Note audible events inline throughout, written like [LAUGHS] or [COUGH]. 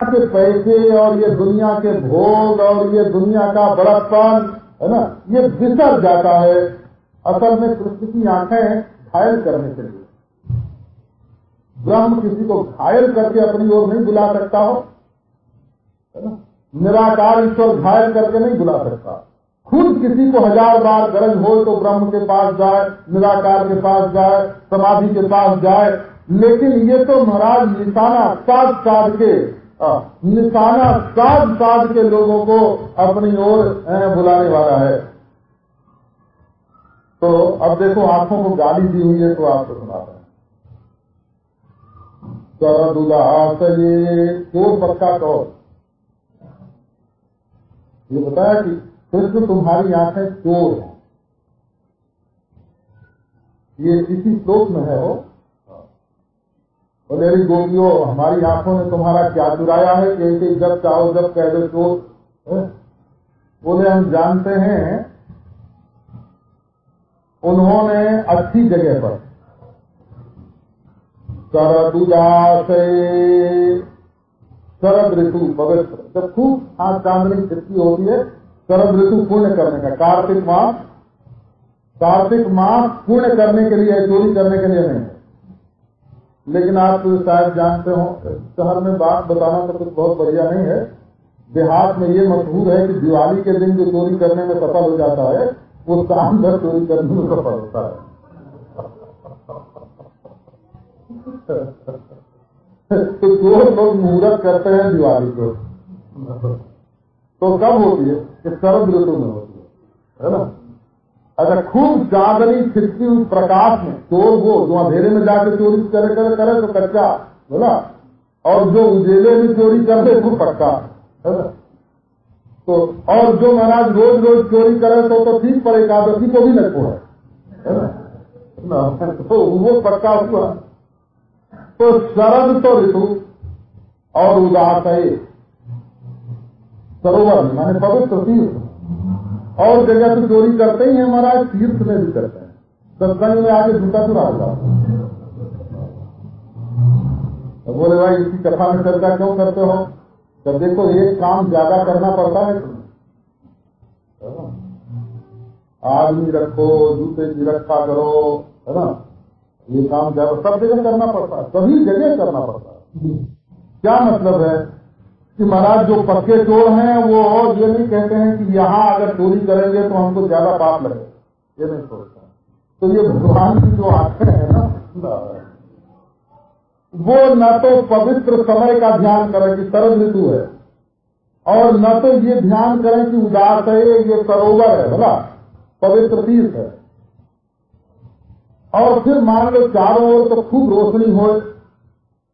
के पैसे और ये दुनिया के भोग और ये दुनिया का बड़प्पन, है ना? ये बिसर जाता है असल में कृष्ण की आँखें घायल करने के लिए। ब्रह्म किसी को घायल करके अपनी ओर नहीं बुला सकता हो, है ना? निराकार ईश्वर घायल करके नहीं बुला सकता। खुद किसी को हज़ार बार गरज हो तो ब्रह्म के पास जाए, निराकार के पास जाए, समाधि के पास जाए, लेकिन ये तो महाराज निशाना साध साध के निशाना साध साध के लोगों को अपनी ओर बुलाने वाला है। तो अब देखो, आँखों को गाली दी हुई है तो आपको सुनाते हैं। सरदुलास ये चोर पक्का कहो। ये बताया कि कृष्ण तुम्हारी आँखें चोर है। ये इसी श्लोक में है वो और मेरी गोपियों, हमारी आँखों ने तुम्हारा क्या चुराया है कि जब चाहो, जब कह दो चोर बोले हम जानते हैं। उन्होंने अच्छी जगह पर शरदुदास शरद ऋतु पवित्र। जब खूब आज चांदनी खिड़की होती है, शरद ऋतु पूर्ण करने का, कार्तिक मास कार्तिक मास पूर्ण करने के लिए, चोरी करने के लिए नहीं। लेकिन आप शायद जानते हो, शहर में बात बताना तो कुछ बहुत बढ़िया नहीं है। देहात में ये मशहूर है कि दिवाली के दिन जो चोरी करने में सफल हो जाता है, वो शाम भर चोरी करने में सफल होता है। [LAUGHS] तो चोर लोग मुहूर्त करते हैं दिवाली को तो कब होती है? कि शरद ऋतु में होती है? है ना? अगर खूब चांदनी खिड़की उस प्रकाश में चोर वो, जो अंधेरे में जाकर चोरी करे करे करे तो कच्चा, बोला? और जो उजेले में चोरी कर दे वो पक्का तो और जो महाराज रोज रोज चोरी करे तो तो ठीक, पर एकादशी को भी ना? तो वो पक्का हुआ। तो शरद तो ऋतु और उदास सरोवर मैंने पवित्र तीर्थ और जगह तो चोरी करते ही हैं, महाराज, तीर्थ में भी करते हैं। सत्संग में आगे झूठा चुरा होगा तो बोले, भाई, इसकी कथा में चर्चा क्यों करते हो? तो देखो, एक काम ज़्यादा करना पड़ता है। आदमी रखो, जूते की रक्षा करो, है ना? ये काम ज़्यादा, सब जगह करना पड़ता है, सभी जगह करना पड़ता है। क्या मतलब है? कि महाराज, जो पक्के चोर हैं, वो ये नहीं कहते हैं कि यहाँ अगर चोरी करेंगे तो हमको ज़्यादा पाप लगे ये नहीं सोचता। तो ये भगवान की जो आँखें हैं ना वो न तो पवित्र समय का ध्यान करें कि शरद ऋतु है। और न तो ये ध्यान करें कि उदास है, ये सरोवर है बोला पवित्र तीर्थ है। और फिर मान लो चारों ओर तो खूब रोशनी हो,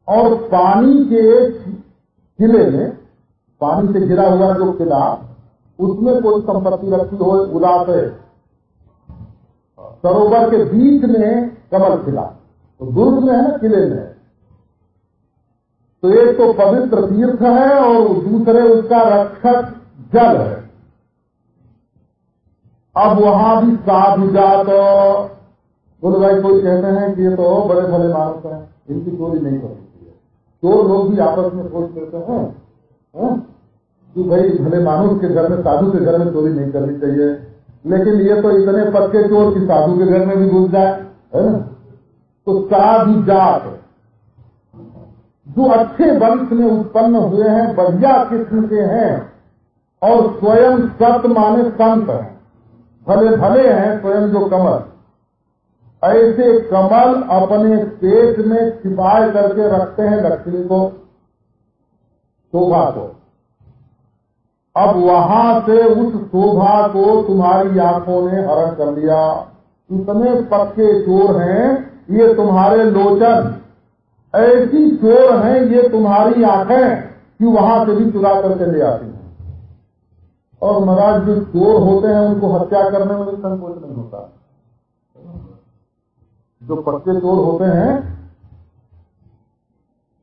और पानी के किले में पानी से घिरा हुआ जो किला, उसमें कोई संपत्ति रखी हो, उदास है। सरोवर के बीच में कमल खिला। तो दुर्ग में है ना, किले में तो एक तो पवित्र तीर्थ है और दूसरे उसका रक्षक जल है। अब वहाँ भी साधु जात। बोले भाई, कोई कहते हैं कि ये तो बड़े भले मानस हैं, इनकी चोरी नहीं कर चोर लोग भी आपस में सोच लेते हैं? कि भाई भले मानुष के घर में, साधु के घर में चोरी नहीं करनी चाहिए, लेकिन ये तो इतने पक्के चोर की साधु के घर में भी घुस जाए, है ना? तो साधु जात जो अच्छे वंश में उत्पन्न हुए हैं, बढ़िया किस्म के हैं, और स्वयं सत्य माने संत हैं। भले भले हैं, स्वयं जो कमल। ऐसे कमल अपने पेट में छिपाए करके रखते हैं लक्ष्मी को। शोभा को। अब वहाँ से उस शोभा को तुम्हारी आँखों ने हरण कर लिया। इतने पक्के चोर हैं, ये तुम्हारे लोचन। ऐसी चोर हैं, ये तुम्हारी आँखें कि वहाँ से भी चुरा करके ले आती हैं। और महाराज जो चोर होते हैं, उनको हत्या करने में संकोच नहीं होता। जो पक्के चोर होते हैं,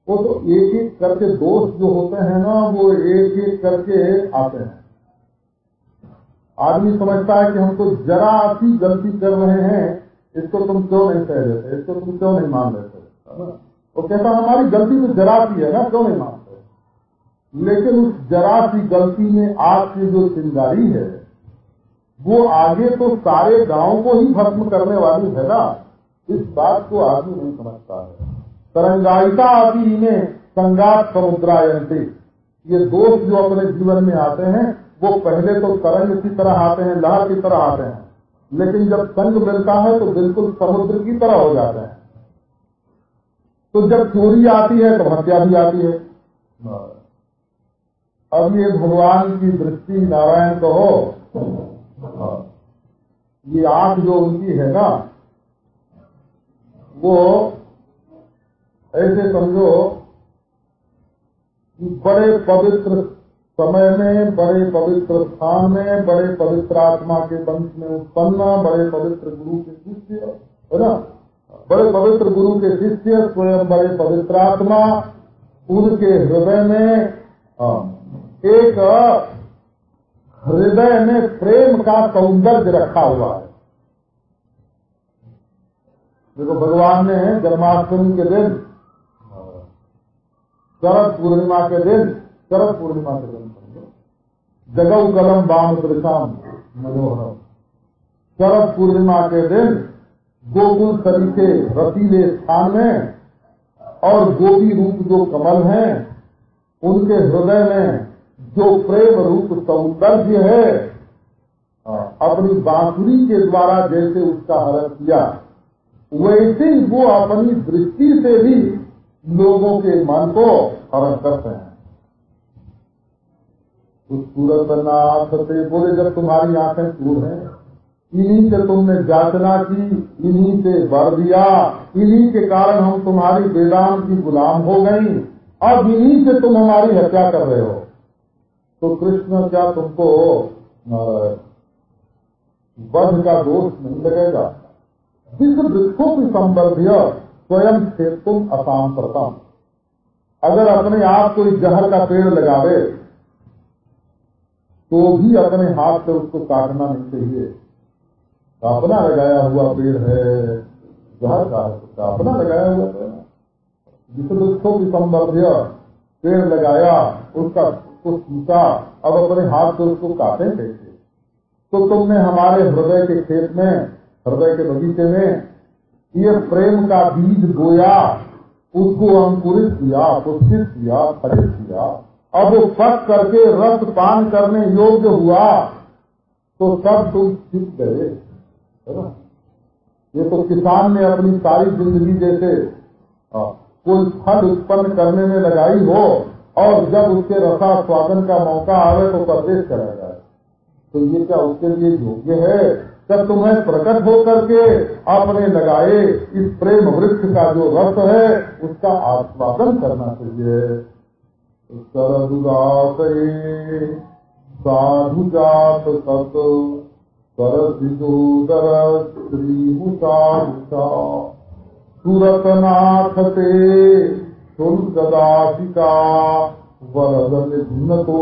वो तो एक एक करके दोस्त जो होते हैं ना, वो एक एक करके आते हैं। आदमी समझता है कि हम तो जरा सी गलती कर रहे हैं, इसको तुम क्यों नहीं कह देते? इसको तुम क्यों नहीं मान लेते? वो कहता हमारी गलती तो जरा सी है ना, क्यों नहीं मानते? लेकिन उस जरा सी गलती में आग की जो चिंगारी है, वो आगे तो सारे गाँव को ही भस्म करने वाली है ना। इस बात को आदमी नहीं समझता है। तरंगायिता आदि इन्हें संगात समुद्रायंते। ये दोष जो अपने जीवन में आते हैं, वो पहले तो तरंग की तरह आते हैं, लहर की तरह आते हैं। लेकिन जब संग मिलता है तो बिल्कुल समुद्र की तरह हो जाते हैं। तो जब चोरी आती है तो हत्या भी आती है। अब ये भगवान की दृष्टि नारायण कहो, ये आँख जो उनकी है ना वो ऐसे समझो कि बड़े पवित्र समय में, बड़े पवित्र स्थान में, बड़े पवित्र आत्मा के वंश में उत्पन्न, बड़े पवित्र गुरु के शिष्य, है ना? बड़े पवित्र गुरु के शिष्य, स्वयं बड़े पवित्र आत्मा, उनके हृदय में एक हृदय में प्रेम का सौंदर्य रखा हुआ है। देखो, भगवान ने जन्माष्टमी के दिन, शरद पूर्णिमा के दिन, शरद पूर्णिमा के दिन जगव कलम बाम दृशाम मनोहर शरद पूर्णिमा के दिन गोकुल सरीखे रसीले स्थान में और गोपी रूप जो कमल हैं, उनके हृदय में जो प्रेम रूप सौंदर्य है अपनी बांसुरी के द्वारा जैसे उसका हरण किया। वैसे ही वो अपनी दृष्टि से भी लोगों के मन को हरण करते हैं। उस सूरत नाथ से बोले, जब तुम्हारी आँखें दूर हैं, इन्हीं से तुमने जाचना की, इन्हीं से बर दिया, इन्हीं के कारण हम तुम्हारी वेदांत की गुलाम हो गई, अब इन्हीं से तुम हमारी हत्या कर रहे हो। तो कृष्ण क्या तुमको वध का दोष नहीं लगेगा। जिस वृक्षों की संबंध्य स्वयं से तुम असाम प्रथम अगर अपने आप कोई जहर का पेड़ लगावे तो भी अपने हाथ से उसको काटना नहीं चाहिए। अपना लगाया हुआ पेड़ है, जहर का है अपना लगाया हुआ पेड़ जिस वृक्षों की संबंध्य पेड़ लगाया, उसका, उसको सीता अब अपने हाथ से उसको काटे कैसे? तो तुमने हमारे हृदय के खेत में हृदय के बगीचे में, ये प्रेम का बीज बोया, उसको अंकुरित किया, पुष्पित किया, फलित किया। अब वो पक करके रस पान करने योग्य हुआ तो सब तुम सीख गए, है ये तो किसान ने अपनी सारी ज़िंदगी जैसे कोई फल उत्पन्न करने में लगाई हो, और जब उसके रसा स्वागन का मौका आवे तो प्रदेश कराया जाए। तो ये क्या उसके लिए योग्य है? जब तुम्हें प्रकट हो करके आपने लगाए इस प्रेम वृक्ष का जो रस है, उसका आस्वादन करना चाहिए। सरदुदात साधु जात सत सरसिदोदर श्रीमुषा सुरतनाथ ते सुरदाशिका वरद निघ्नको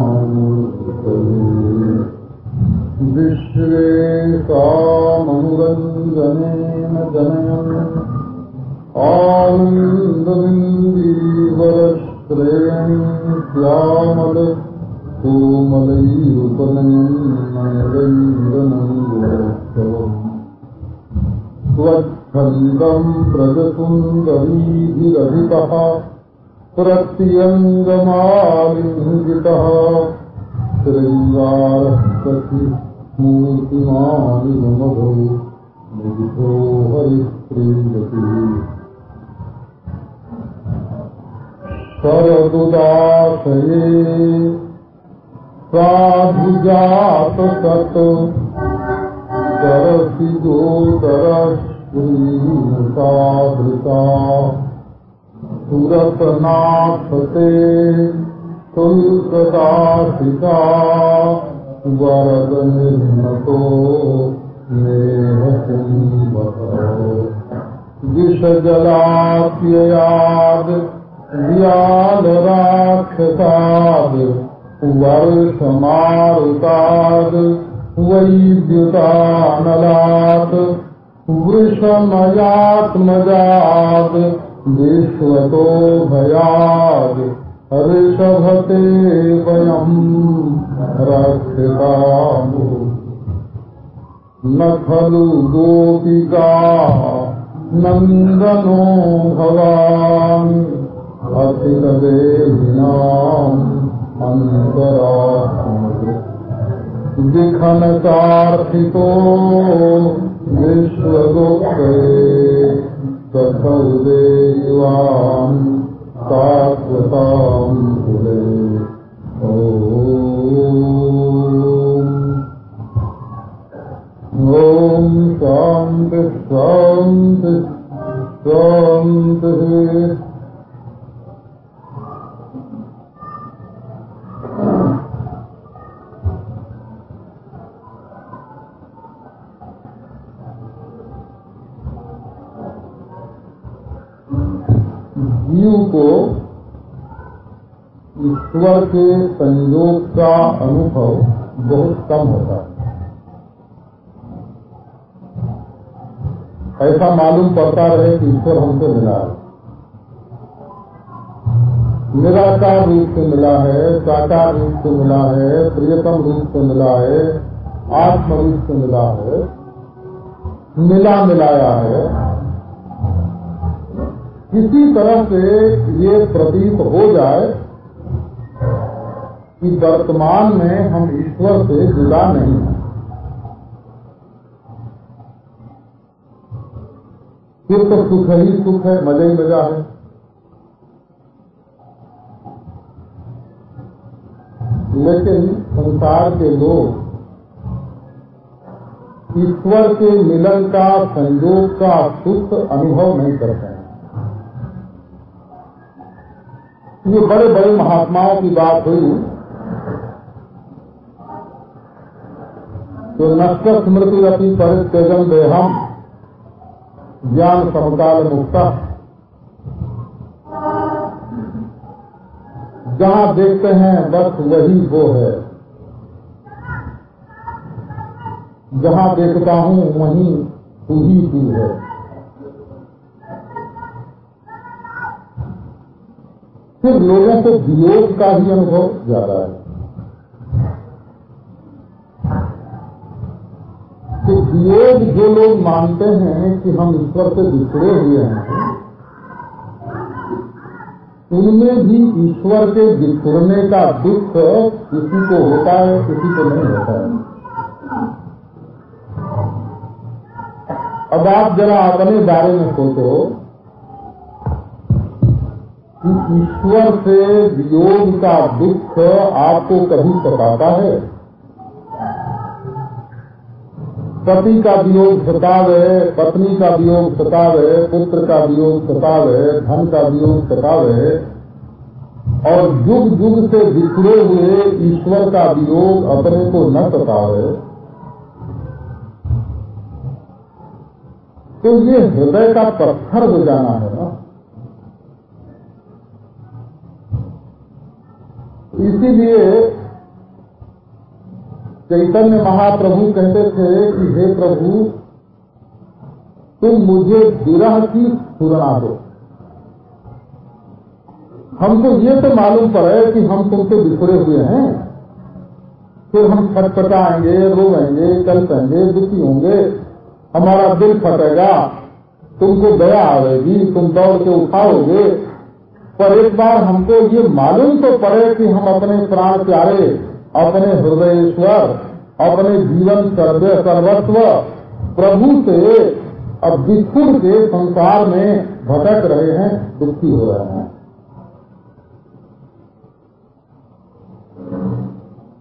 ्रजतुन्दरीभिरहितः प्रत्यङ्गमाविर्भितः हरिप्रीयति। हरिप्रेन्दति तरदुदाशये साभिजातो तरस् सरसिदोदरश्रीमुसाधृता सुरतनाथ ते तुलसदासिका वरद निर्मतो मेह विष जलाप्ययाद व्याल राक्षसाद वर्षमारुताद वैद्युतानलात् वृषमयात्मजाद विश्वतो भयाद ऋषभते वयम् रक्षितामु। न खलु गोपिका नन्दनो भवान् अखिलदेहिनाम् अन्तरात्मज। विखनसार्थितो देवान् शाश्वताम् कुले। ॐ शान्ति शान्ति शान्तिः जीव को ईश्वर के संयोग का अनुभव बहुत कम होता है। ऐसा मालूम पड़ता रहे कि ईश्वर हमसे मिला है। निराकार रूप से मिला है, साकार रूप से मिला है, प्रियतम रूप से मिला है, आत्म रूप से मिला है मिला मिलाया है। किसी तरह से ये प्रतीत हो जाए कि वर्तमान में हम ईश्वर से जुड़ा नहीं है। फिर तो सुख ही सुख है, मज़ा ही मज़ा है। लेकिन संसार के लोग ईश्वर के मिलन का संयोग का सुख अनुभव नहीं करते हैं ये बड़े बड़े महात्माओं की बात हुई। तो नष्ट स्मृति रति परित्यजन देहम ज्ञान समकाल मुक्ता। जहाँ देखते हैं, बस वही वो है। जहाँ देखता हूँ, वहीं तू ही तू है। फिर लोगों को वियोग का ही अनुभव ज़्यादा है। तो वियोग जो लोग मानते हैं कि हम ईश्वर से बिछड़े हुए हैं, उनमें भी ईश्वर के बिछड़ने का दुख किसी को होता है, किसी को नहीं होता है। अब आप जरा अपने बारे में सोचो। कि ईश्वर से वियोग का दुख आपको कभी सताता है? पति का वियोग सतावे, पत्नी का वियोग सतावे, पुत्र का वियोग सतावे, धन का वियोग सतावे, और युग युग से बिखरे हुए ईश्वर का वियोग अपने को न सतावे। तो ये हृदय का पत्थर हो जाना है ना। इसीलिए चैतन्य महाप्रभु कहते थे कि हे प्रभु, तुम मुझे विरह की सुरना दो। हमको ये तो मालूम पड़े कि हम तुमसे बिछड़े हुए हैं। फिर हम छटपटाएँगे रोएँगे कलपेंगे दुखी होंगे। हमारा दिल फटेगा, तुमको दया आवेगी, तुम दौड़ के उठाओगे। पर एक बार हमको ये मालूम तो पड़े कि हम अपने प्राण प्यारे, अपने हृदयेश्वर अपने जीवन सर्वे, सर्वस्व, प्रभु से, अब बिछुड़ के संसार में भटक रहे हैं, दुखी हो रहे हैं।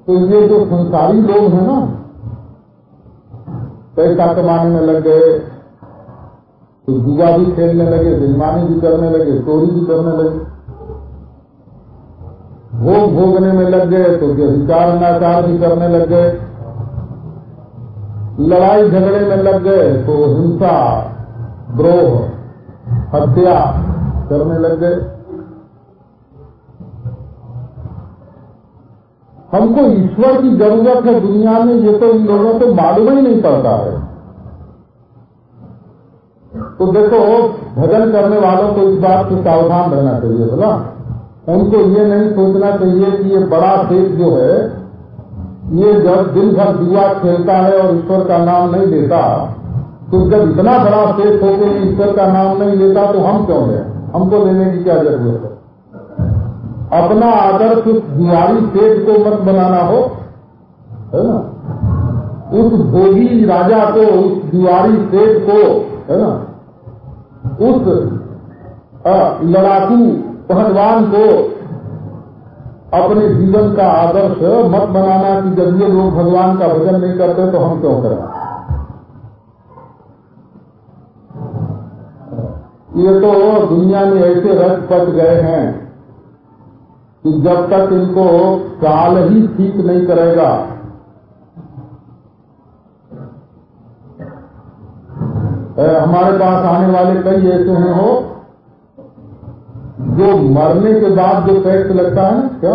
तो ये जो संसारी लोग हैं ना, पैसा कमाने में लग गए तो जुआ भी खेलने लगे, बेईमानी भी करने लगे, चोरी भी करने लगे। भोग भोगने में लग गए तो विचार नाचार भी करने लग गए। लड़ाई झगड़े में लग गए तो हिंसा, द्रोह, हत्या करने लग गए। हमको ईश्वर की ज़रूरत है दुनिया में, ये तो इन लोगों को मालूम ही नहीं पड़ता है। तो देखो, भजन करने वालों को इस बात से सावधान रहना चाहिए, बोला। उनको ये नहीं सोचना चाहिए कि ये बड़ा सेठ जो है, ये जब दिन भर जुआ खेलता है और ईश्वर का नाम नहीं लेता तो जब इतना बड़ा सेठ होकर ईश्वर का नाम नहीं लेता तो हम क्यों लें हमको लेने की क्या ज़रूरत है? अपना आदर्श उस जुआरी सेठ को मत बनाना हो, है ना? उस भोगी राजा को, उस जुआरी सेठ को, है ना? उस लड़ाकू पहलवान को अपने जीवन का आदर्श मत बनाना कि जब ये लोग भगवान का भजन नहीं करते तो हम क्यों करें? ये तो दुनिया में ऐसे रथ पट गए हैं कि जब तक इनको काल ही ठीक नहीं करेगा हमारे पास आने वाले कई ऐसे हैं हो, जो मरने के बाद जो टैक्स लगता है क्या?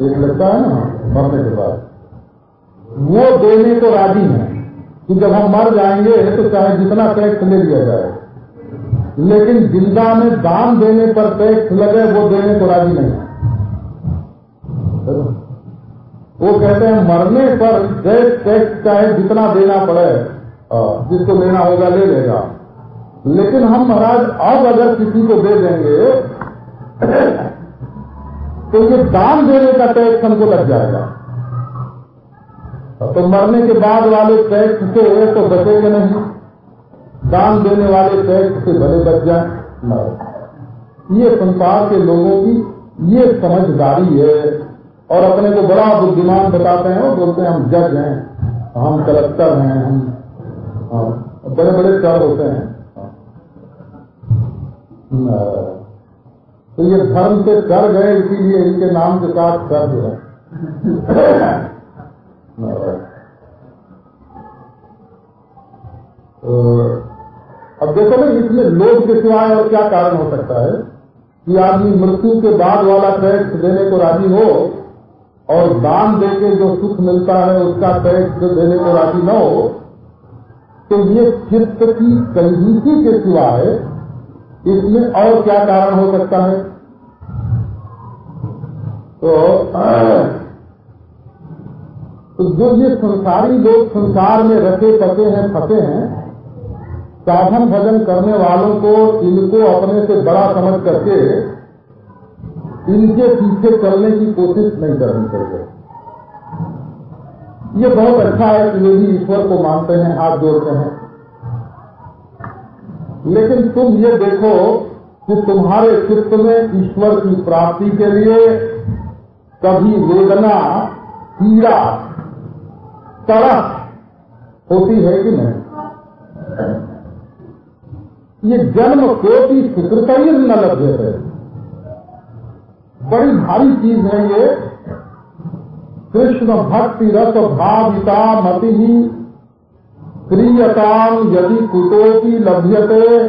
एक लगता है ना, मरने के बाद। वो देने को राज़ी है, कि जब हम मर जाएँगे तो चाहे जितना टैक्स ले लिया जाए, लेकिन ज़िंदा में दान देने पर टैक्स लगे, वो देने को राज़ी नहीं है। वो कहते हैं, मरने पर टैक्स टैक्स चाहे जितना देना पड़े जिसको लेना होगा ले लेगा। लेकिन हम महाराज, अब अगर किसी को दे देंगे तो ये दान देने का टैक्स हमको लग जाएगा। तो मरने के बाद वाले टैक्स से तो बचेंगे नहीं। दान देने वाले टैक्स से भले बच जाए ये संसार के लोगों की ये समझदारी है और अपने को बड़ा बुद्धिमान बताते हैं और बोलते हैं, हम जज हैं, हम कलेक्टर हैं, हम बड़े बड़े कर होते हैं। तो ये धर्म से कर गए, इसीलिए इनके नाम के साथ कर है अब देखो ना, इसमें लोभ के सिवाय और क्या कारण हो सकता है? कि आदमी मृत्यु के बाद वाला टैक्स देने को राज़ी हो और दान देके जो सुख मिलता है, उसका टैक्स देने को राज़ी न हो तो ये चित्त की कंजूसी के सिवाय इसमें और क्या कारण हो सकता है? तो, तो जो ये संसारी लोग संसार में रखे पके हैं फंसे हैं साधन भजन करने वालों को इनको अपने से बड़ा समझ करके इनके पीछे चलने की कोशिश नहीं करनी चाहिए। ये बहुत अच्छा है कि वे भी ईश्वर को मानते हैं, हाथ जोड़ते हैं। लेकिन तुम ये देखो कि तुम्हारे चित्त में ईश्वर की प्राप्ति के लिए कभी वेदना, पीड़ा तरह होती है कि नहीं? ये जन्म कोटि स्वीकृत ही न लभ्य है बड़ी भारी चीज़ है ये। कृष्ण भक्ति रस भाविता मति। ही क्रियताम यदि कुटोपी लभ्यते,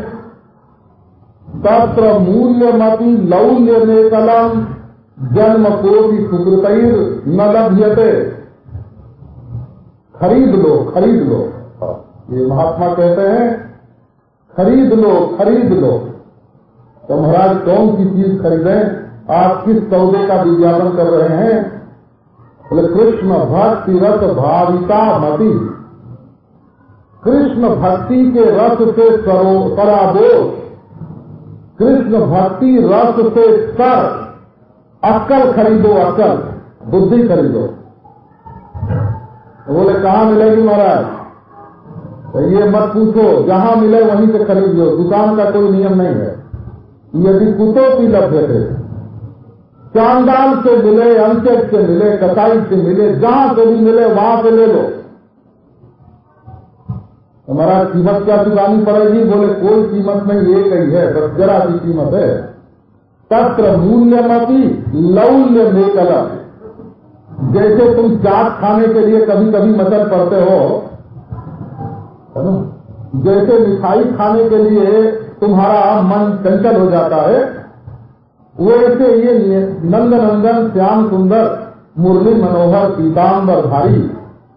तत्र मूल्य मति लौल्य में कलम जन्म को भी सुकृत न लभ्यते। खरीद लो खरीद लो। ये महात्मा कहते हैं, खरीद लो खरीद लो। तो महाराज, कौन सी चीज़ खरीदें? आप किस सौदे का विज्ञापन कर रहे हैं? बोले, कृष्ण भक्ति रस भाविता मति। कृष्ण भक्ति के रस से सरो सराबो कृष्ण भक्ति रस से सर, अक्कल खरीदो, अक्कल। बुद्धि खरीदो। तो बोले, कहाँ मिलेगी महाराज? तो ये मत पूछो, जहाँ मिले वहीं से खरीद लो। दुकान का कोई नियम नहीं है। यदि कुतो की लभ्य थे चांदाल से मिले अंचल से मिले कसाई से मिले, जहाँ से भी मिले, वहाँ से ले लो। हमारा कीमत क्या चुकानी पड़ेगी? बोले, कोई कीमत नहीं, एक ही है, बस जरा सी कीमत है। तत्र मूल्यमपी लौल्य मेकलम जैसे तुम चाट खाने के लिए कभी कभी मचल पड़ते हो जैसे मिठाई खाने के लिए तुम्हारा मन चंचल हो जाता है वैसे ये नंद नंदन श्याम सुंदर मुरली, मनोहर पीताम्बर भारी,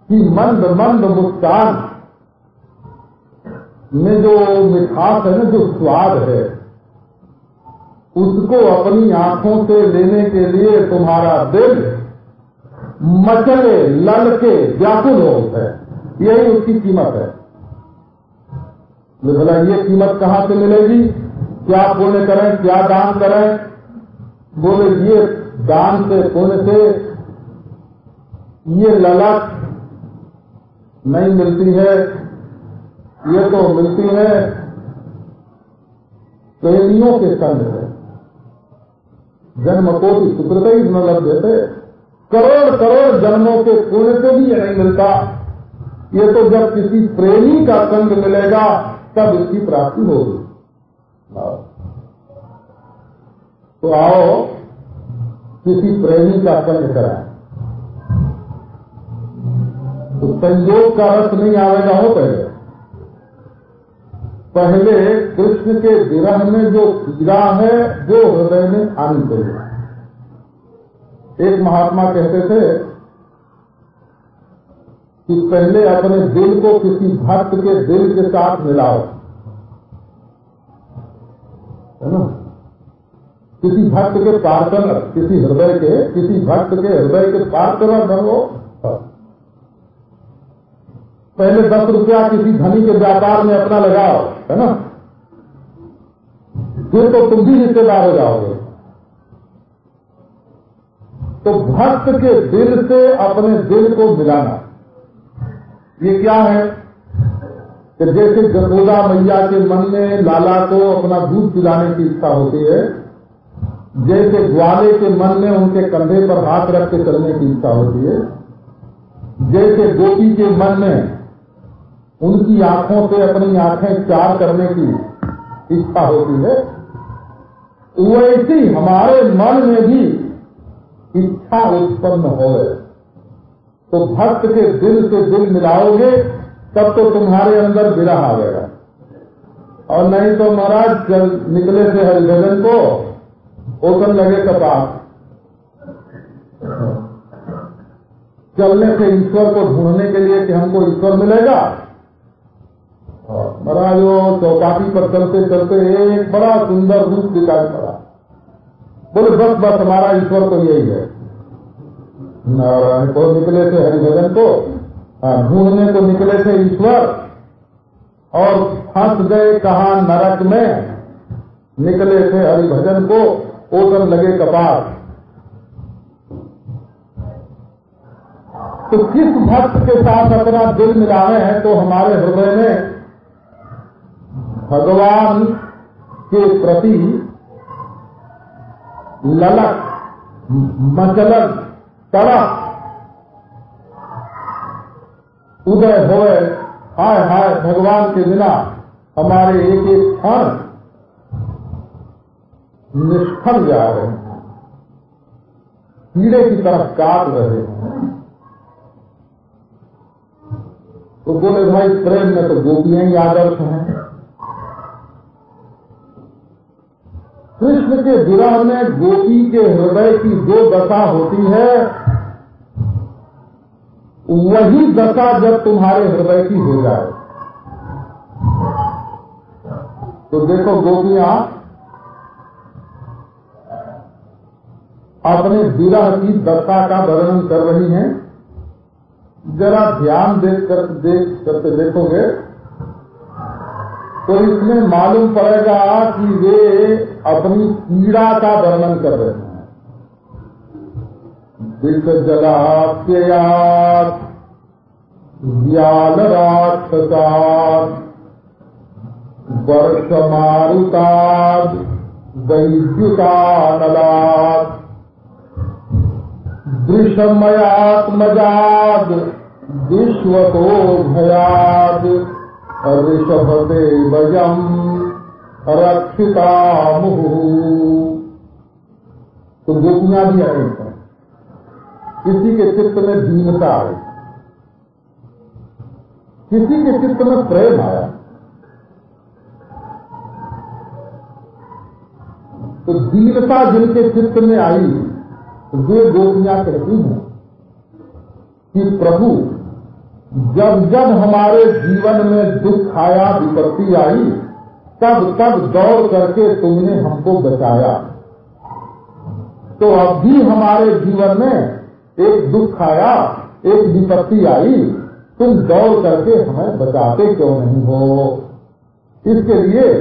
की मंद मंद मुस्कान। में जो मिठास है ना, जो स्वाद है, उसको अपनी आँखों से लेने के लिए तुम्हारा दिल मचले, ललके, व्याकुल हो है। यही उसकी कीमत है। बोला ये कीमत कहाँ से मिलेगी? क्या पुण्य करें, क्या दान करें? बोले, ये दान से पुण्य से? ये ललक नहीं मिलती है। ये तो मिलती है प्रेमियों के संग है। जन्म को भी सुकृत ही न देते। करोड़ करोड़ जन्मों के पुण्य से भी ये नहीं मिलता। ये तो जब किसी प्रेमी का संग मिलेगा, तब इसकी प्राप्ति होगी। तो आओ, किसी प्रेमी का संग कराए। तो संयोग का रस नहीं आवेगा हो पहले। पहले कृष्ण के विरह में जो पीड़ा है, वो हृदय में आनी चाहिए। एक महात्मा कहते थे कि पहले अपने दिल को किसी भक्त के दिल के साथ मिलाओ। है ना? किसी भक्त के पार्टनर किसी हृदय के, किसी भक्त के हृदय के पार्टनर बनो पहले दस रुपया किसी धनी के व्यापार में अपना लगाओ, है ना? फिर तो तुम भी रिश्तेदार हो जाओगे। तो भक्त के दिल से अपने दिल को मिलाना। ये क्या है? कि जैसे जसोदा मैया के मन में लाला को अपना दूध पिलाने की इच्छा होती है जैसे ग्वाले के मन में उनके कंधे पर हाथ रख के चलने की इच्छा होती है, जैसे गोपी के मन में उनकी आँखों से अपनी आँखें चार करने की इच्छा होती है, वैसी हमारे मन में भी इच्छा उत्पन्न हो। तो भक्त के दिल से दिल मिलाओगे, तब तो तुम्हारे अंदर विरह आएगा। और नहीं तो महाराज निकले से हरिभजन को ओसन लगे कपास चलने से ईश्वर को ढूँढने के लिए कि हमको ईश्वर मिलेगा। महाराज वो चौपाटी पर चलते चलते एक बड़ा सुंदर रूप दिखाई पड़ा। बोले, बस बस, हमारा ईश्वर तो यही है। नारायण को निकले थे हरिभजन को ढूँढने को निकले थे ईश्वर। और फंस गए कहा नरक में, निकले थे हरिभजन को। ओसन लगे कपास तो किस भक्त के साथ अपना दिल मिलावे हैं तो हमारे हृदय में भगवान के प्रति ललक मचलन तड़प, उदय होए, हाय हाय, भगवान के बिना हमारे एक एक क्षण निष्फल जा रहे हैं। कीड़े की तरफ़ काट रहे हैं। तो बोले, भाई, प्रेम में तो गोपियाँ ही आदर्श हैं। कृष्ण के विरह में गोपी के हृदय की जो दशा होती है, वही दशा जब तुम्हारे हृदय की हो जाए। तो देखो, गोपियाँ अपने विरह की दशा का वर्णन कर रही हैं। जरा ध्यान देख कर देख करके देखोगे। तो इसमें मालूम पड़ेगा कि वे अपनी पीड़ा का वर्णन कर रहे हैं। विष जलाप्ययात ज्ञान राक्षसात वर्ष मारुताद, वैद्युतानलाद। दृशमयात्मजाद विश्वतो भयाद। ऋषभते वयम रक्षिता तो गोपियाँ भी हैं। किसी के चित्त में दीनता आई किसी के चित्त में प्रेम आया। तो दीनता जिनके चित्त में आई वे गोपियाँ कहती हैं कि प्रभु, जब जब हमारे जीवन में दुख आया, विपत्ति आई, तब तब दौड़ करके तुमने हमको बचाया। तो अब भी हमारे जीवन में एक दुख आया, एक विपत्ति आई, तुम दौड़ करके हमें बचाते क्यों नहीं हो? इसके लिए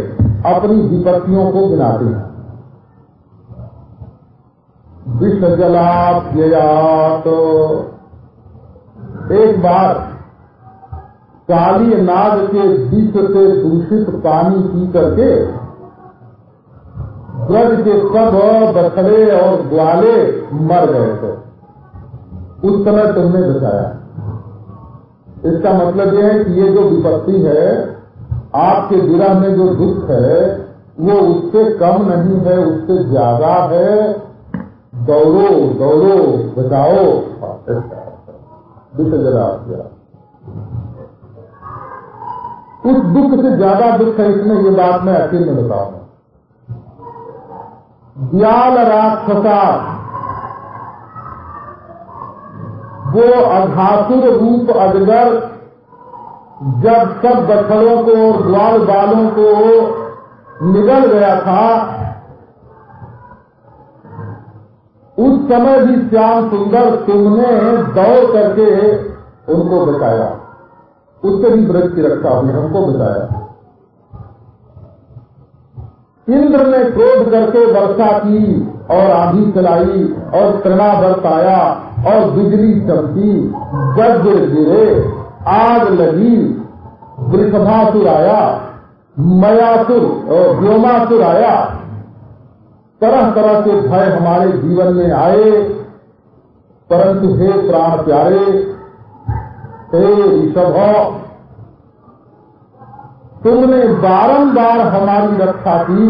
अपनी विपत्तियों को गिनाते हैं। विश्व जलाप्ययात एक बार काली नाग के विष से दूषित पानी पी करके ब्रज के सब बछड़े और ग्वाले मर गए थे। उस समय तुमने बचाया इसका मतलब यह है कि ये जो विपत्ति है, आपके विरह में जो दुख है, वो उससे कम नहीं है, उससे ज़्यादा है। दौड़ो दौड़ो, बचाओ। विश्व जरा उस दुख से ज़्यादा दुख है इसमें, ये बात मैं अकेले में बताऊँगा दयाल राक्षसा वो अघासुर रूप अजगर, जब सब बछड़ों को और ग्वाल बालों को निगल गया था समय भी श्याम सुंदर तुमने दौड़ करके उनको बचाया। उससे भी ब्रज की रक्षा हुई, हमको बताया इंद्र ने क्रोध करके वर्षा की और आंधी चलाई और तृणा बरसाया और बिजली चमकी वज्र गिरे, आग लगी, वृषभासुर आया, मयासुर और व्योमासुर आया। तरह तरह के भय हमारे जीवन में आए। परंतु हे प्राण प्यारे, हे ऋषभ, तुमने बारंबार हमारी रक्षा की।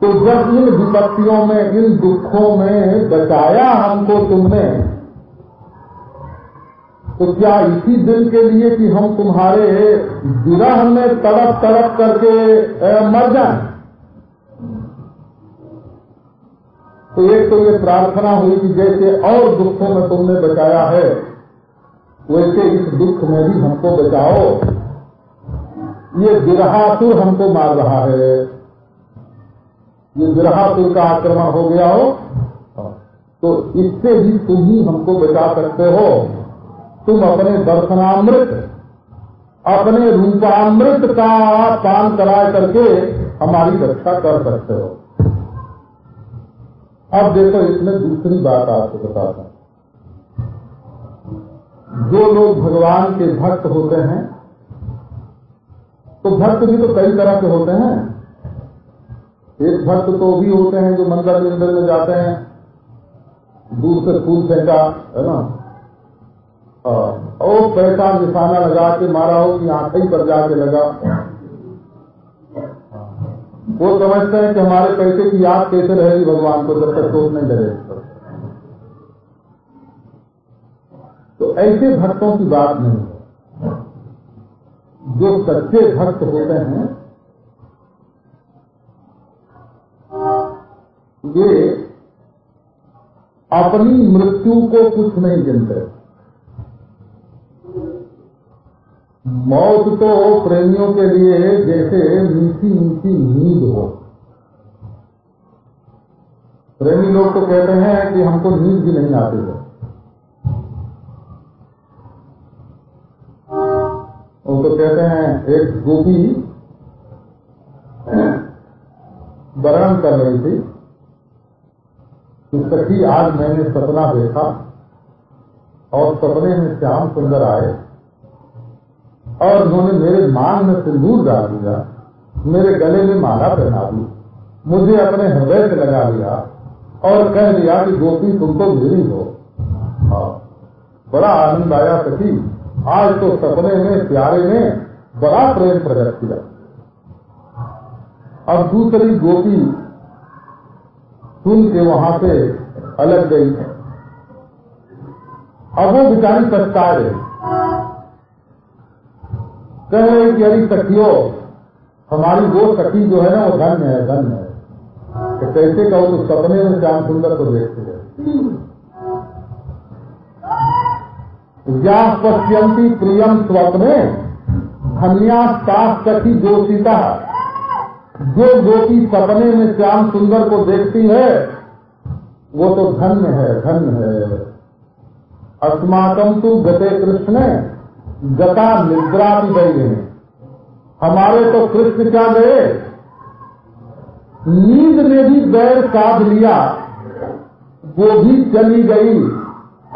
तो जब इन विपत्तियों में, इन दुखों में बचाया हमको तुमने तो क्या इसी दिन के लिए कि हम तुम्हारे विरह में तड़प तड़प करके मर जाए? तो एक तो ये प्रार्थना हुई कि जैसे और दुखों में तुमने बचाया है, वैसे इस दुख में भी हमको बचाओ। ये विरहासुर हमको मार रहा है। ये विरहासुर का आक्रमण हो गया हो तो इससे भी तुम ही हमको बचा सकते हो। तुम अपने दर्शनामृत, अपने रूपामृत का पान करा करके हमारी रक्षा कर सकते हो। अब देखो इसमें दूसरी बात आपको बताता हूँ। जो लोग भगवान के भक्त होते हैं तो भक्त भी तो कई तरह के होते हैं। एक भक्त तो भी होते हैं जो मंदिर मंदिर में जाते हैं दूर से फूल फेंका, है ना? और पैसा निशाना लगा के मारा हो कि आँखें पर जाके लगा। वो समझते हैं कि हमारे पैसे की याद कैसे रहेगी भगवान को, जब तक चोट नहीं लगे तो ऐसे भक्तों की बात नहीं है। जो सच्चे भक्त होते हैं, वे अपनी मृत्यु को कुछ नहीं गिनते। मौत तो प्रेमियों के लिए जैसे मीठी मीठी नींद हो। प्रेमी लोग तो कहते हैं कि हमको नींद भी नहीं आती है। तो कहते हैं, एक गोपी वर्णन कर रही थी कि सखी आज मैंने सपना देखा और सपने में श्याम सुंदर आए। और उन्होंने मेरे मांग में सिंदूर डाल दिया, मेरे गले में माला पहना दी, मुझे अपने हृदय से लगा लिया और कह दिया कि गोपी तुमको मेरी हो। हाँ बड़ा आनंद आया सखी। आज तो सपने में, प्यारे ने बड़ा प्रेम प्रकट किया। अब दूसरी गोपी सुन के वहाँ से अलग गई। अब वो बेचारी पछता रहे। कह रहे कि अरे सखियो हमारी वो सखी जो है ना, वो धन्य है धन्य है। तो कैसे कहो तो सपने में श्याम सुंदर को देखते हैं। पश्यंती प्रियम स्वप्ने, धन्या सास सखी जोशिता जो गोपी सपने में श्याम सुंदर को देखती है, वो तो धन्य है धन्य है। अस्माकम तु गते कृष्ण गता निद्रा भी गई हमारे तो कृष्ण क्या गए? नींद ने भी बैर साध लिया, वो भी चली गई।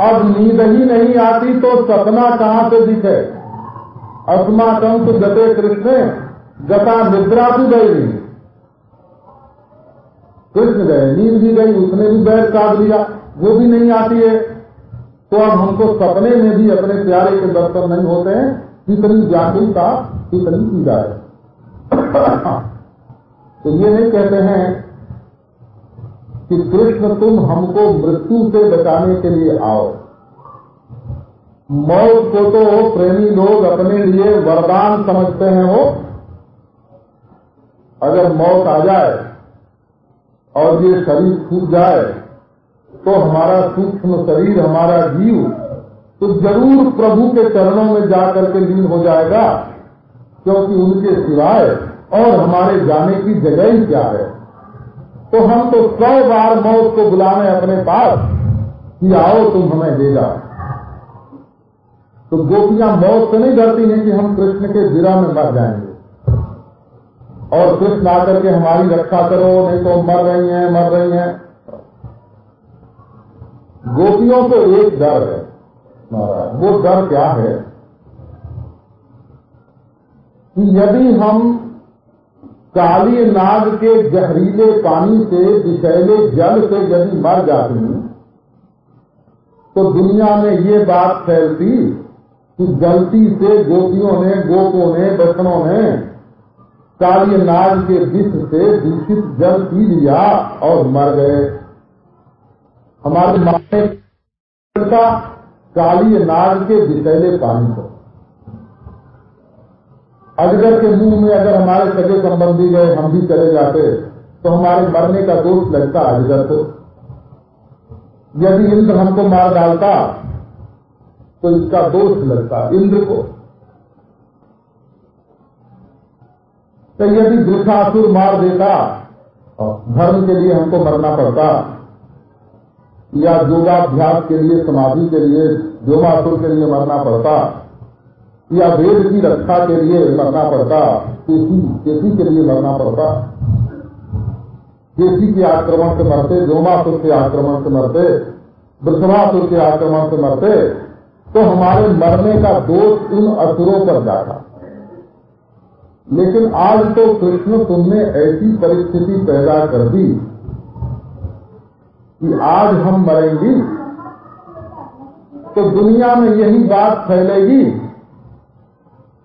अब नींद ही नहीं आती तो सपना कहाँ से दिखे? अस्माकम तो गते कृष्ण, गता निद्रा भी गई नहीं। कृष्ण गए, नींद भी गई, उसने भी बैर काट लिया, वो भी नहीं आती है। तो अब हमको सपने में भी अपने प्यारे के दर्शन नहीं होते हैं। जागरूकता कितनी की जाए तो ये नहीं कहते हैं कि कृष्ण, तुम हमको मृत्यु से बचाने के लिए आओ। मौत को तो प्रेमी लोग अपने लिए वरदान समझते हैं वो। अगर मौत आ जाए और ये शरीर छूट जाए तो हमारा सूक्ष्म शरीर, हमारा जीव तो ज़रूर प्रभु के चरणों में जाकर के लीन हो जाएगा, क्योंकि उनके सिवाय और हमारे जाने की जगह ही क्या है। तो हम तो सौ बार मौत को बुलाने अपने पास कि आओ तुम हमें ले जाओ। तो गोपियाँ मौत से नहीं डरती हैं कि हम कृष्ण के विरा में मर जाएँगे। और कृष्ण आकर के हमारी रक्षा करो, नहीं तो मर रही हैं, मर रही हैं। गोपियों को एक डर है, महाराज। वो डर क्या है? कि यदि हम काली नाग के जहरीले पानी से विषैले जल से यदि मर जाते हैं तो दुनिया में ये बात फैलती कि गलती से गोपियों ने, गोपों ने बचनों ने काली नाग के विष से दूषित जल पी लिया और मर गए। हमारे माने का काली नाग के विषैले पानी को। अजगर के मुँह में अगर हमारे सगे संबंधी गए, हम भी चले जाते तो हमारे मरने का दोष लगता अजगर को। यदि इंद्र हमको मार डालता तो इसका दोष लगता इंद्र को। तो यदि दुष्टासुर मार देता धर्म के लिए हमको मरना पड़ता या योगाभ्यास के लिए, समाधि के लिए, योगासुर के लिए मरना पड़ता, या वेद की रक्षा के लिए मरना पड़ता, केसी केसी के लिए मरना पड़ता। केसी के आक्रमण से मरते जोमासुर के आक्रमण से मरते वृषभासुर के आक्रमण से मरते तो हमारे मरने का दोष उन असुरों पर जाता। लेकिन आज तो कृष्ण तुमने ऐसी परिस्थिति पैदा कर दी कि आज हम मरेंगी। तो दुनिया में यही बात फैलेगी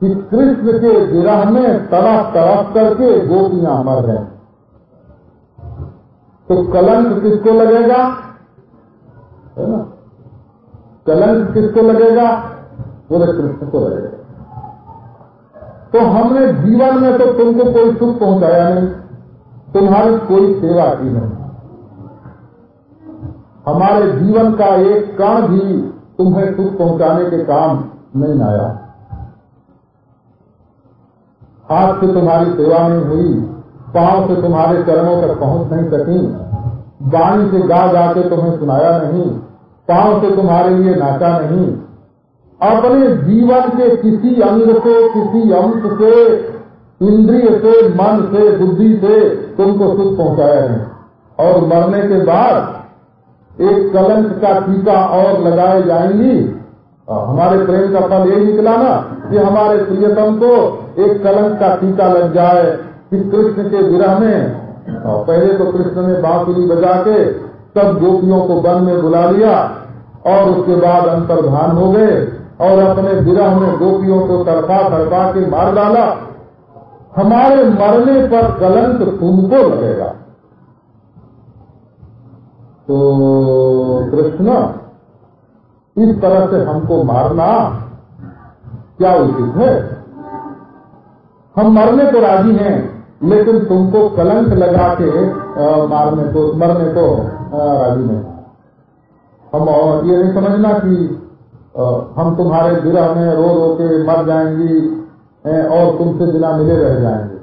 कि कृष्ण के विरह में तरफ़ तरफ़ करके गोपियाँ मर रहे तो कलंक किसको लगेगा? है ना? कलंक किसको लगेगा? बोले कृष्ण को लगेगा। तो हमने जीवन में तो तुमको कोई सुख पहुँचाया नहीं। तुम्हारी कोई सेवा की नहीं। हमारे जीवन का एक कण भी तुम्हें सुख पहुँचाने के काम नहीं आया। हाथ से तुम्हारी सेवा नहीं हुई, पाँव से तुम्हारे चरणों तक पहुँच नहीं सकी, वाणी से गा गा के तुम्हें सुनाया नहीं, पाँव से तुम्हारे लिए नाचा नहीं। अपने जीवन के किसी अंग से, किसी अंश से, इंद्रिय से, मन से, बुद्धि से तुमको सुख पहुँचाया है। और मरने के बाद एक कलंक का टीका और लगाए जाएँगी। हमारे प्रेम का फल यही निकला ना कि हमारे प्रियतम को एक कलंक का टीका लग जाए। कि कृष्ण के विरह में पहले तो कृष्ण ने बांसुरी बजा के सब गोपियों को वन में बुला लिया और उसके बाद अंतर्धान हो गए और अपने विरह में गोपियों को तड़पा तड़पा के मार डाला। हमारे मरने पर कलंक तुमको लगेगा। तो कृष्ण इस तरह से हमको मारना क्या उचित है? हम मरने को राज़ी हैं लेकिन तुमको कलंक लगा के आ, मारने को मरने को राज़ी नहीं। हम और ये नहीं समझना कि हम तुम्हारे विरह में रो रो के मर जाएँगी और तुमसे बिना मिले रह जाएँगे।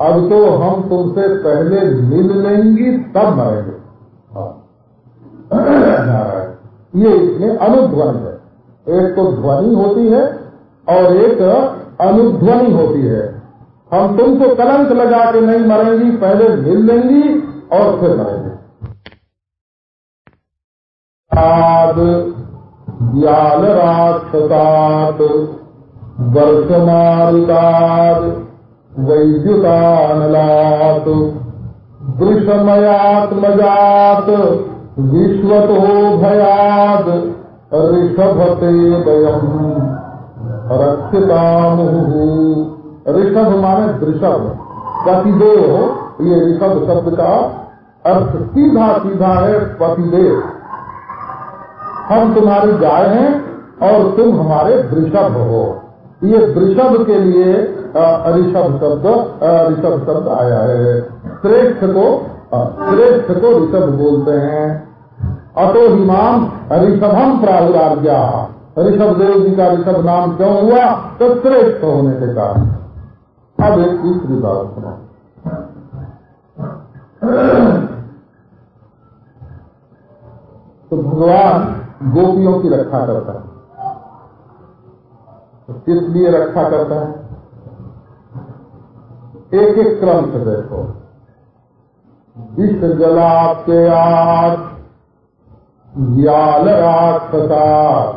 अब तो हम तुमसे पहले मिल लेंगी, तब मरेंगे। हाँ। ये इसमें अनुध्वनि है। एक तो ध्वनि होती है और एक अनुध्वनि होती है। हम तुमको कलंक लगा के नहीं मरेंगी, पहले मिल लेंगी और फिर मरेंगे। ज्ञान राक्षसात वर्षमारिकाद वैद्युतानलात, वृषमयात्मजात विश्वतो भयाद ऋषभते वयम रक्षितामुः। ऋषभ माने वृषभ। पतिदेव, ये ऋषभ शब्द का अर्थ सीधा सीधा है पतिदेव। हम तुम्हारी गाय हैं और तुम हमारे वृषभ हो। ये वृषभ के लिए ऋषभ शब्द ऋषभ शब्द आया है। श्रेष्ठ को श्रेष्ठ को ऋषभ बोलते हैं। अतो हिमाम ऋषभम प्राहुराज्ञा ऋषभ देव जी का ऋषभ नाम क्यों हुआ? तो श्रेष्ठ होने के कारण। अब एक दूसरी बात सुनो। तो भगवान गोपियों की रक्षा करता है। तो किस लिए रक्षा करता है? एक एक क्रम से देखो विश्व जलाप्यात ज्ञाल राक्षसात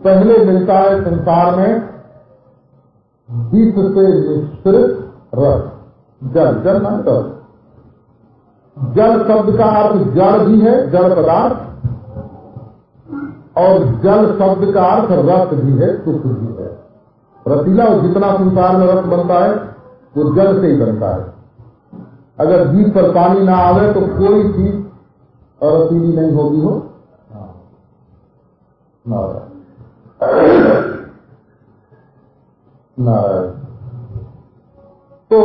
पहले मिलता है संसार में विष से मिश्रित रस, जल जल न रस जल शब्द का अर्थ जल भी है जल पदार्थ। और जल शब्द का अर्थ रस भी है, सुख भी है। रसीला जितना संसार में रस बनता है, वो जल से ही बनता है। अगर जीप पर पानी ना आवे तो कोई चीज़ रसीली नहीं होगी हो। नारायण। तो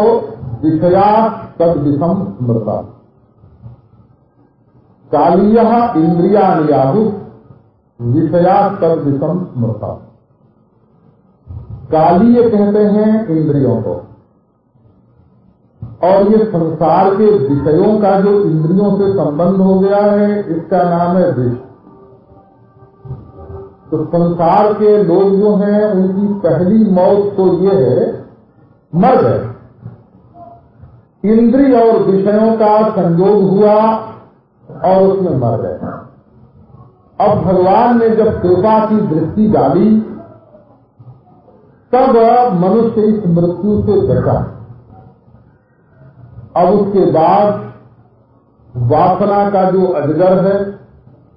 विषया तद विषम मृता कालीय इंद्रिया नियाहु विषया तद विषम स्मृता। कालीय कहते हैं इंद्रियों को। और ये संसार के विषयों का जो इंद्रियों से संबंध हो गया है, इसका नाम है विष। तो संसार के लोग जो हैं, उनकी पहली मौत तो ये है मर गए इंद्रिय और विषयों का संयोग हुआ और उसमें मर गए अब भगवान ने जब कृपा की दृष्टि डाली तब मनुष्य इस मृत्यु से बचा। अब उसके बाद वासना का जो अजगर है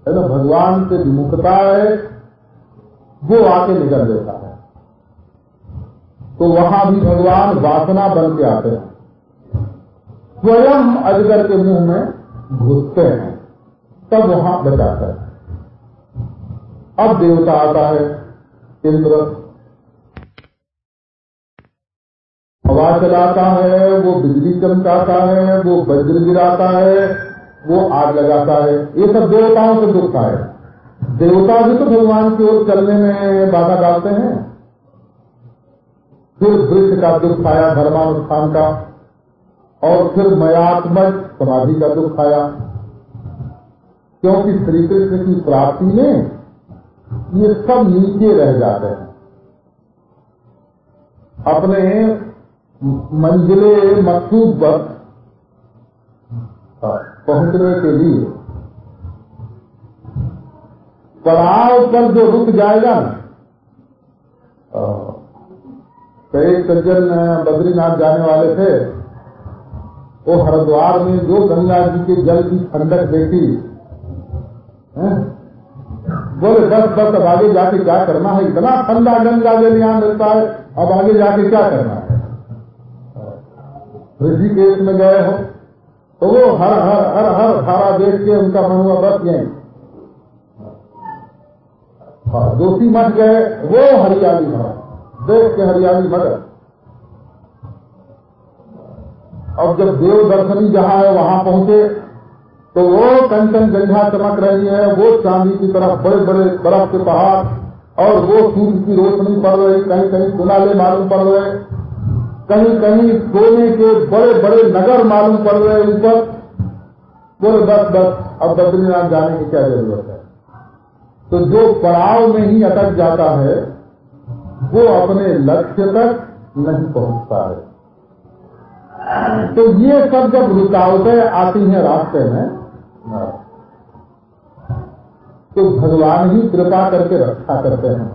ना, भगवान से विमुखता है, वो आके निकल देता है। तो वहाँ भी भगवान वासना बन के आते हैं। स्वयं अजगर के मुँह में घुसते हैं, तब वहाँ बचाता है। अब देवता आता है, इंद्र हवा चलाता है, वो बिजली चमकाता है, वो वज्र गिराता है, वो आग लगाता है। ये सब देवताओं से दुख है। देवता भी तो भगवान की ओर चलने में बाधा डालते हैं। फिर वृक्ष का दुख आया धर्मानुष्ठान का, और फिर मयात्मक समाधि का दुख आया क्योंकि श्री कृष्ण की प्राप्ति में ये सब नीचे रह जाते हैं। अपने मंजिले मकसूद पर पहुँचने के लिए पड़ाव पर जो रुक जाएगा ना एक सज्जन बद्रीनाथ जाने वाले थे, वो हरिद्वार में जो गंगा जी के जल की ठंडक देखी बोले, बस बस, अब आगे जाके क्या करना है? इतना ठंडा गंगा जल यहाँ मिलता है, अब आगे जाके क्या करना है? ऋषिकेश में गए हो तो वो हर हर हर हर धारा देख के उनका मन हुआ बस यही। हाँ, जोशी मठ गए वो हरियाली मठ देख के हरियाली मठ अब जब देव दर्शनी जहाँ है वहाँ पहुँचे तो वो कंचन गंजा चमक रही है वो चांदी की तरफ़ बड़े बड़े बर्फ़ के पहाड़ और वो सूर्य की रोशनी पड़ रही कहीं कहीं सुनाले मालूम पड़ रहे। कहीं कहीं सोने के बड़े बड़े नगर मालूम पड़ रहे हैं ऊपर। बोले, बस बस, अब बद्रीनाथ जाने की क्या ज़रूरत है? तो जो पड़ाव में ही अटक जाता है, वो अपने लक्ष्य तक नहीं पहुँचता है। तो ये सब जब रुकावटें आती हैं रास्ते में तो भगवान ही कृपा करके रक्षा करते हैं।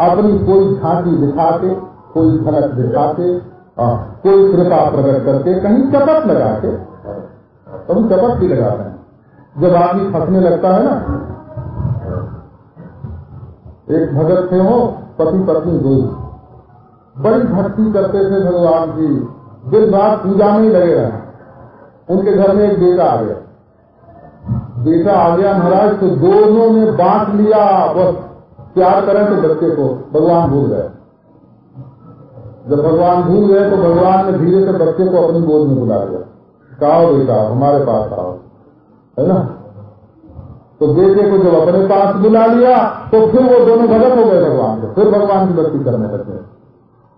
अपनी कोई झांकी दिखा के कोई झलक दिखा के कोई कृपा प्रकट करके कहीं चपट लगा के कभी चपट भी लगाते हैं। जब आदमी फंसने लगता है ना, एक भगत थे हो पति पत्नी दो बड़ी भक्ति करते थे भगवान की। दिन रात पूजा में ही लगे रहे। उनके घर में एक बेटा आ गया। बेटा आ गया महाराज तो दोनों ने बांट लिया। बस, प्यार करें तो बच्चे को, भगवान भूल गए। जब भगवान भूल गए तो भगवान ने धीरे से बच्चे को अपनी गोद में बुला लिया। कहो बेटा, हमारे पास आओ। है ना? तो बेटे को जब अपने पास बुला लिया तो फिर वो दोनों भगत हो गए भगवान को। फिर भगवान की भक्ति करने लगे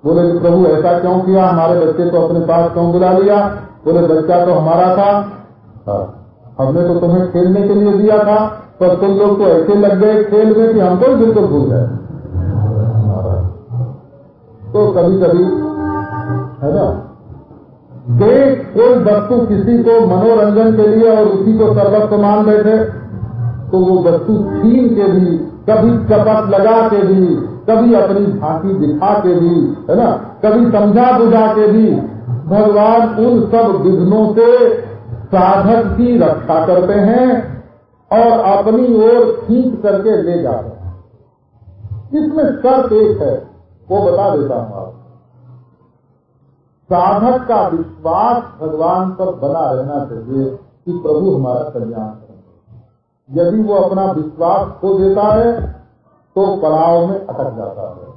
बोले कि प्रभु, ऐसा क्यों किया? हमारे बच्चे को अपने पास क्यों बुला लिया? बोले, बच्चा तो हमारा था। हाँ। हमने तो तुम्हें खेलने के लिए दिया था, पर तुम लोग तो ऐसे लग गए खेल में कि हमको ही बिल्कुल भूल गए। तो कभी कभी है ना? देख कोई वस्तु किसी को मनोरंजन के लिए और उसी को सर्वस्व मान बैठे तो वो वस्तु छीन के भी, कभी चपट लगा के भी, कभी अपनी झांकी दिखा के भी, है ना? कभी समझा बुझा के भी, भगवान उन सब विघ्नों से साधक की रक्षा करते हैं और अपनी ओर खींच करके ले जाते हैं। इसमें शर्त एक है वो बता देता हूँ आप साधक का विश्वास भगवान पर बना रहना चाहिए कि प्रभु हमारा कल्याण करेंगे यदि वो अपना विश्वास खो देता है तो पड़ाव में अटक जाता है।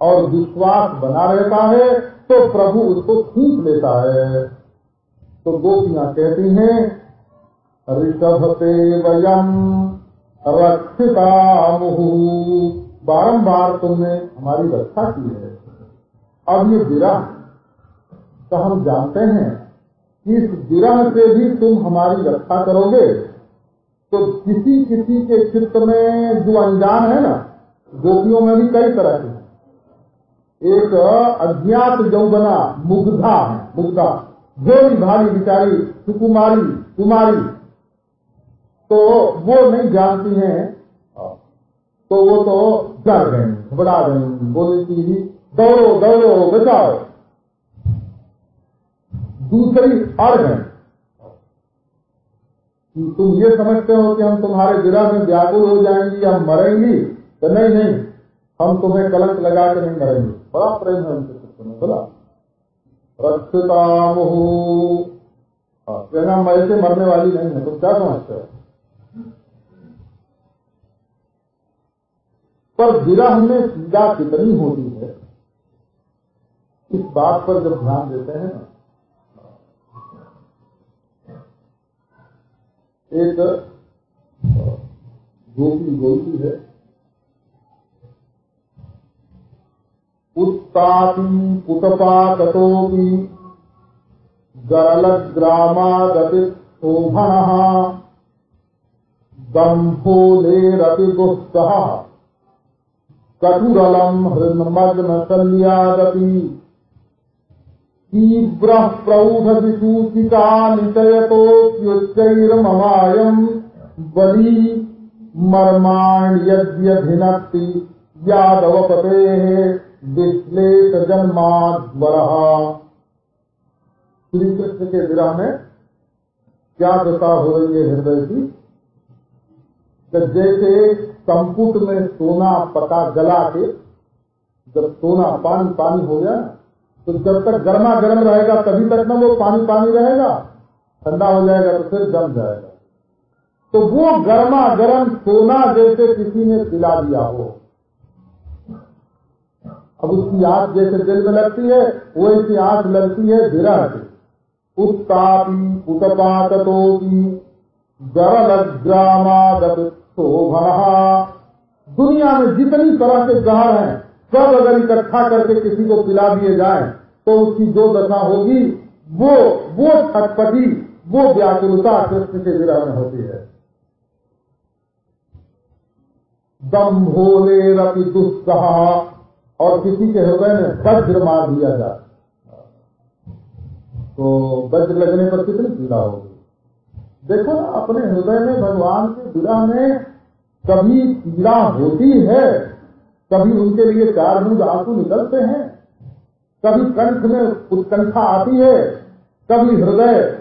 और विश्वास बना रहता है तो प्रभु उसको खींच लेता है। तो गोपियाँ कहती हैं ऋषभ से वयम रक्षिता मुहु बारम्बार तुमने हमारी रक्षा की है। अब ये विरह तो हम जानते हैं कि इस विरह से भी तुम हमारी रक्षा करोगे तो किसी किसी के चित्त में जो अनजान है ना, गोपियों में भी कई तरह के एक अज्ञात जौबना मुग्धा है, मुग्धा। भोली भारी बिचारी, सुकुमारी, कुमारी तो वो नहीं जानती हैं तो वो तो डर गए, घबरा गई बोली कि दौड़ो दौड़ो, बचाओ। दूसरी अड़ गए। तुम ये समझते हो कि हम तुम्हारे गिरा में व्याकुल हो जाएँगी, हम मरेंगी? तो नहीं नहीं, हम तुम्हें कलंक लगा के नहीं मरेंगे। बड़ा प्रेम है उनके चित्र में बोला रक्षिता कहना, मैं ऐसे मरने वाली नहीं है, तुम क्या समझते हो? पर विरह में पीड़ा कितनी होती है? इस बात पर जब ध्यान देते हैं ना। एक गोपी गोपी है, उत्तापी पुटपाकटोपी गरलग्रामागतिशोभणः दम्भोलेरतिगुस्तः कटुरलम् हृन्मग्नशल्यागति तीव्रः प्रौढविसूचिका निचयतोऽप्युच्चैर्ममायम् बली मर्माण्यद्यभिनक्ति यादवपतेः विश्लेष जन्माद्वर श्री कृष्ण के विरह में क्या दशा हो रही है हृदय की जैसे संपुट में सोना पता जला के, जब सोना पानी पानी हो गया तो जब तक गर्मा गर्म रहेगा, तभी तक ना वो पानी पानी रहेगा। ठंडा हो जाएगा तो फिर जम जाएगा। तो वो गर्मा गर्म सोना जैसे किसी ने पिला दिया हो। अब उसकी आँख जैसे दिल में लगती है, वैसी आँख लगती है विरह की उत्तापी उत्पातो की गरलग्रामागत शोभना दुनिया में जितनी तरह के जहर हैं, सब अगर इकट्ठा करके किसी को पिला दिए जाए तो उसकी जो दशा होगी, वो वो छटपटी, वो व्याकुलता कृष्ण के विरह में होती है। दम भोले रपि दुस्सहा और किसी के हृदय में वज्र मार दिया जाए। तो वज्र लगने पर कितनी पीड़ा होगी? देखो, अपने हृदय में भगवान के विरह में कभी पीड़ा होती है। कभी उनके लिए चार बूंद आँसू निकलते हैं। कभी कंठ में उत्कंठा आती है। कभी हृदय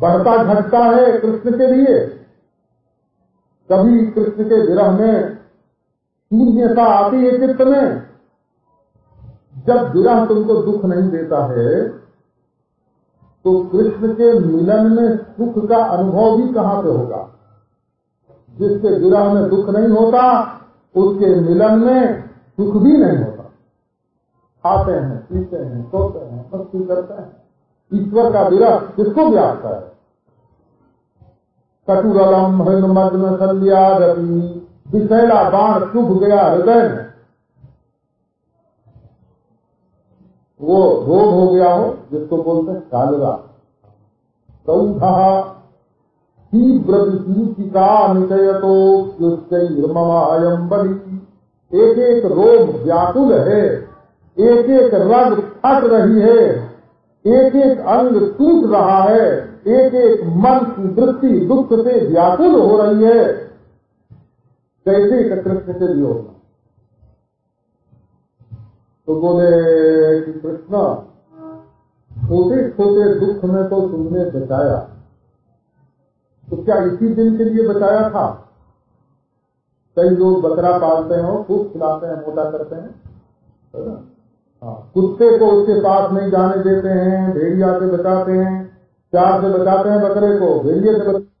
बढ़ता घटता है कृष्ण के लिए। कभी कृष्ण के विरह में शून्यता आती है चित्त में। जब विरह तुमको दुख नहीं देता है तो कृष्ण के मिलन में सुख का अनुभव भी कहाँ पे होगा? जिसके विरह में दुख नहीं होता, उसके मिलन में सुख भी नहीं होता। खाते हैं, पीते हैं, सोते हैं, मस्ती करते हैं। ईश्वर का विरह किसको व्यापता है? कटुरलम मग्न संध्या रवि विषैला बाण चुभ गया हृदय में। वो रोग हो गया हो, जिसको बोलते हैं कालरा। चौथा, तीव्र विचिका निचय तो ममायम बली। एक एक रोग व्याकुल है एक एक रंग फट रही है एक एक अंग टूट रहा है एक एक मन की वृत्ति दुख से व्याकुल हो रही है। कैसे कृष्ण से भी होगा तो बोले कि कृष्ण, छोटे छोटे दुख में तो तुमने बचाया। तो क्या इसी दिन के लिए बचाया था? कई लोग बकरा पालते हैं, खूब खिलाते हैं, मोटा करते हैं हाँ कुत्ते को उसके पास नहीं जाने देते हैं, भेड़िया से बचाते हैं, चार से बचाते हैं बकरे को, भेड़िए से बचाते